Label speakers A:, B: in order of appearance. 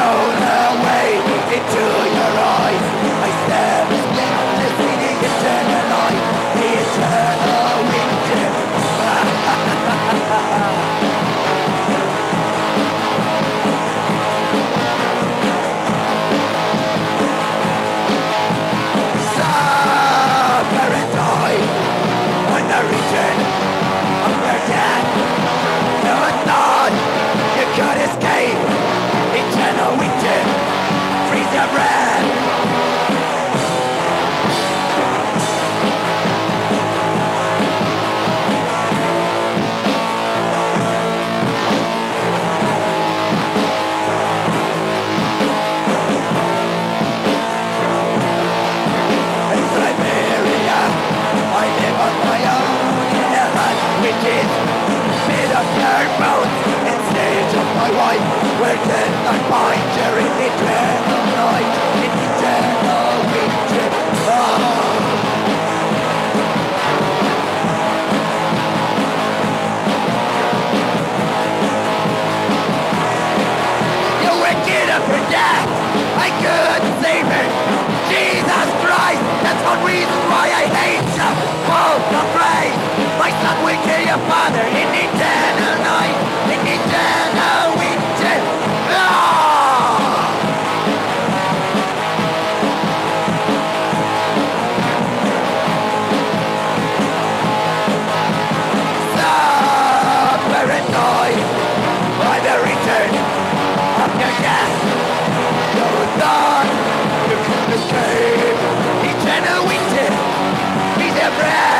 A: Thrown her way into their mouth Instead of my wife Where can I find Jerry eternal night In eternal winter. Oh. You wicked up your death. I couldn't save it. Jesus Christ That's one reason why I hate you. bread.